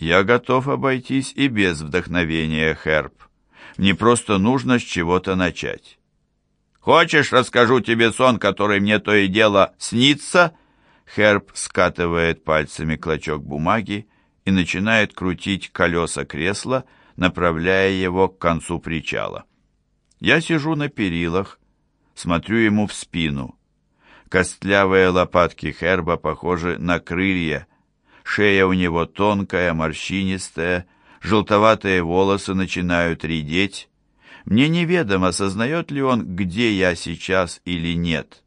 Я готов обойтись и без вдохновения, Херб. Мне просто нужно с чего-то начать. Хочешь, расскажу тебе сон, который мне то и дело снится? Херб скатывает пальцами клочок бумаги и начинает крутить колеса кресла, направляя его к концу причала. Я сижу на перилах, смотрю ему в спину. Костлявые лопатки Херба похожи на крылья, Шея у него тонкая, морщинистая, желтоватые волосы начинают редеть. Мне неведомо, сознает ли он, где я сейчас или нет.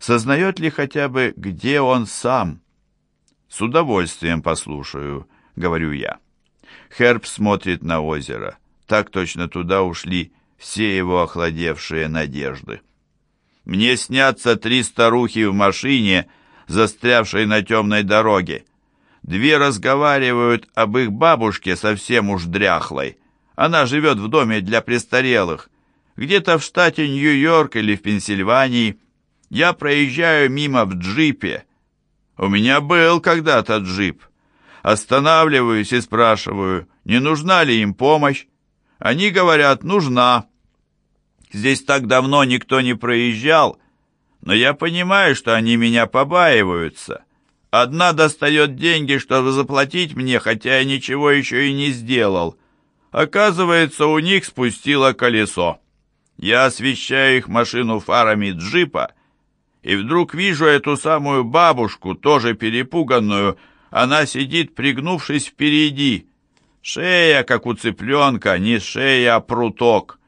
Сознает ли хотя бы, где он сам? С удовольствием послушаю, говорю я. Херб смотрит на озеро. Так точно туда ушли все его охладевшие надежды. Мне снятся три старухи в машине, застрявшей на темной дороге. Две разговаривают об их бабушке совсем уж дряхлой. Она живет в доме для престарелых. Где-то в штате Нью-Йорк или в Пенсильвании. Я проезжаю мимо в джипе. У меня был когда-то джип. Останавливаюсь и спрашиваю, не нужна ли им помощь. Они говорят, нужна. Здесь так давно никто не проезжал, но я понимаю, что они меня побаиваются. Одна достает деньги, чтобы заплатить мне, хотя я ничего еще и не сделал. Оказывается, у них спустило колесо. Я освещаю их машину фарами джипа, и вдруг вижу эту самую бабушку, тоже перепуганную. Она сидит, пригнувшись впереди. Шея, как у цыпленка, не шея, а пруток.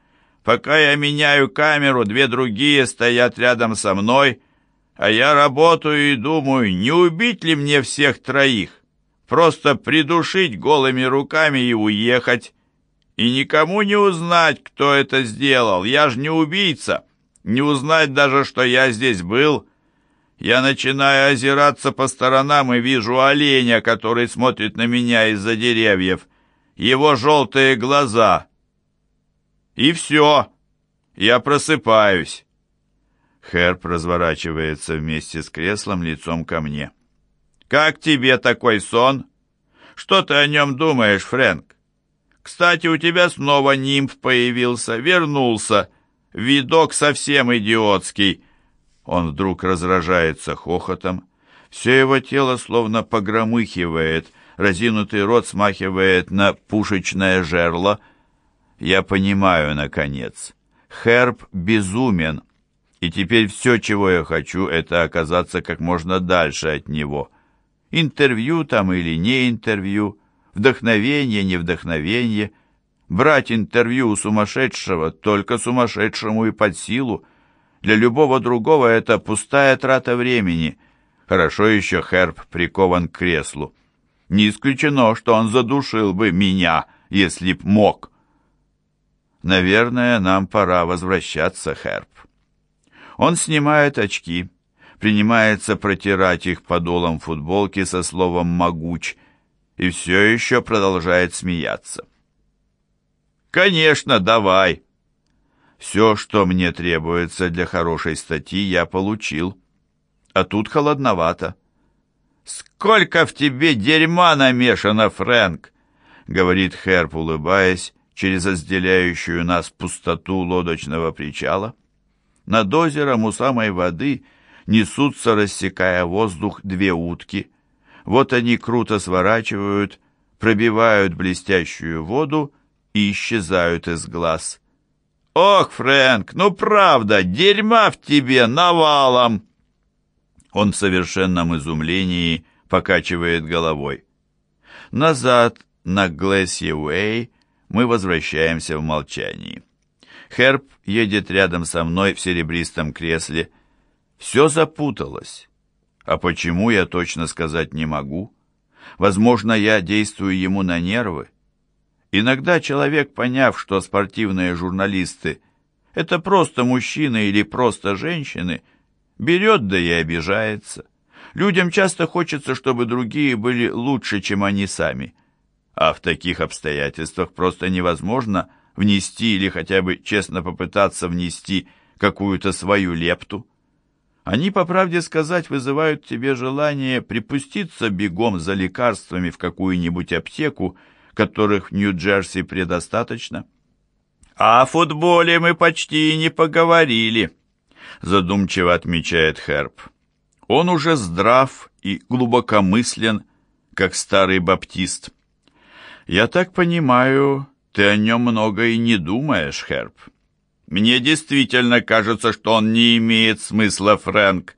Пока я меняю камеру, две другие стоят рядом со мной — а я работаю и думаю, не убить ли мне всех троих? Просто придушить голыми руками и уехать. И никому не узнать, кто это сделал. Я ж не убийца. Не узнать даже, что я здесь был. Я начинаю озираться по сторонам и вижу оленя, который смотрит на меня из-за деревьев. Его желтые глаза. И все. Я просыпаюсь. Херб разворачивается вместе с креслом лицом ко мне. «Как тебе такой сон? Что ты о нем думаешь, Фрэнк? Кстати, у тебя снова нимф появился, вернулся. Видок совсем идиотский». Он вдруг разражается хохотом. Все его тело словно погромыхивает, разинутый рот смахивает на пушечное жерло. Я понимаю, наконец. Херб безумен. И теперь все, чего я хочу, это оказаться как можно дальше от него. Интервью там или не интервью, вдохновение, не вдохновение. Брать интервью у сумасшедшего только сумасшедшему и под силу. Для любого другого это пустая трата времени. Хорошо еще Херб прикован к креслу. Не исключено, что он задушил бы меня, если б мог. Наверное, нам пора возвращаться, Херб. Он снимает очки, принимается протирать их подолом футболки со словом «могуч» и все еще продолжает смеяться. «Конечно, давай!» Все, что мне требуется для хорошей статьи, я получил. А тут холодновато. «Сколько в тебе дерьма намешано, Фрэнк!» — говорит Херп, улыбаясь через разделяющую нас пустоту лодочного причала. Над озером у самой воды несутся, рассекая воздух, две утки. Вот они круто сворачивают, пробивают блестящую воду и исчезают из глаз. «Ох, Фрэнк, ну правда, дерьма в тебе навалом!» Он в совершенном изумлении покачивает головой. Назад, на Глэсье-Уэй, мы возвращаемся в молчании. Херб едет рядом со мной в серебристом кресле. Все запуталось. А почему, я точно сказать не могу. Возможно, я действую ему на нервы. Иногда человек, поняв, что спортивные журналисты — это просто мужчины или просто женщины, берет да и обижается. Людям часто хочется, чтобы другие были лучше, чем они сами. А в таких обстоятельствах просто невозможно – внести или хотя бы честно попытаться внести какую-то свою лепту. Они, по правде сказать, вызывают в тебе желание припуститься бегом за лекарствами в какую-нибудь аптеку, которых в Нью-Джерси предостаточно. А «О футболе мы почти не поговорили», — задумчиво отмечает Херб. «Он уже здрав и глубокомыслен, как старый баптист». «Я так понимаю, ты о нем много и не думаешь, Херб». «Мне действительно кажется, что он не имеет смысла, Фрэнк.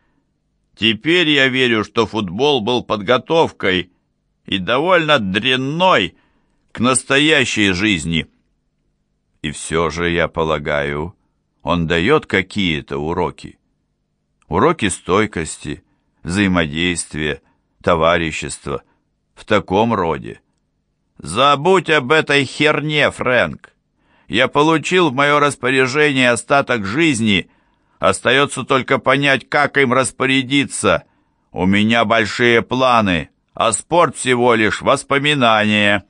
Теперь я верю, что футбол был подготовкой и довольно дрянной к настоящей жизни». И все же, я полагаю, он дает какие-то уроки. Уроки стойкости, взаимодействия, товарищества в таком роде. Забудь об этой херне, Фрэнк. Я получил в мое распоряжение остаток жизни. Остается только понять, как им распорядиться. У меня большие планы, а спорт всего лишь воспоминания.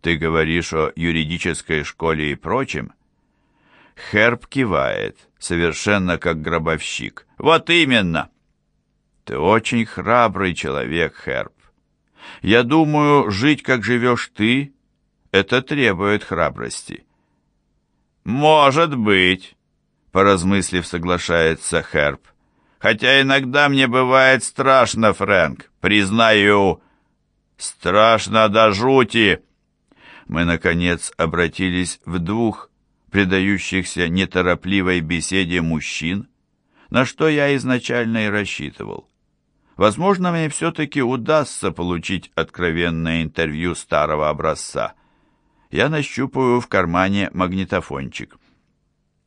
Ты говоришь о юридической школе и прочем? Херб кивает, совершенно как гробовщик. Вот именно. Ты очень храбрый человек, Херб. Я думаю, жить, как живешь ты, это требует храбрости. Может быть, поразмыслив, соглашается Херб. Хотя иногда мне бывает страшно, Фрэнк, признаю. Страшно до жути мы, наконец, обратились в двух предающихся неторопливой беседе мужчин, на что я изначально и рассчитывал. Возможно, мне все-таки удастся получить откровенное интервью старого образца. Я нащупаю в кармане магнитофончик.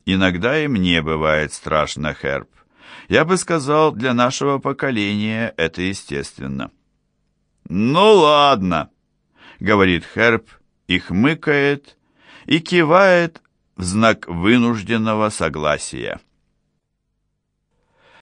Иногда и мне бывает страшно, Херб. Я бы сказал, для нашего поколения это естественно. «Ну ладно», — говорит Херб, и хмыкает, и кивает в знак вынужденного согласия.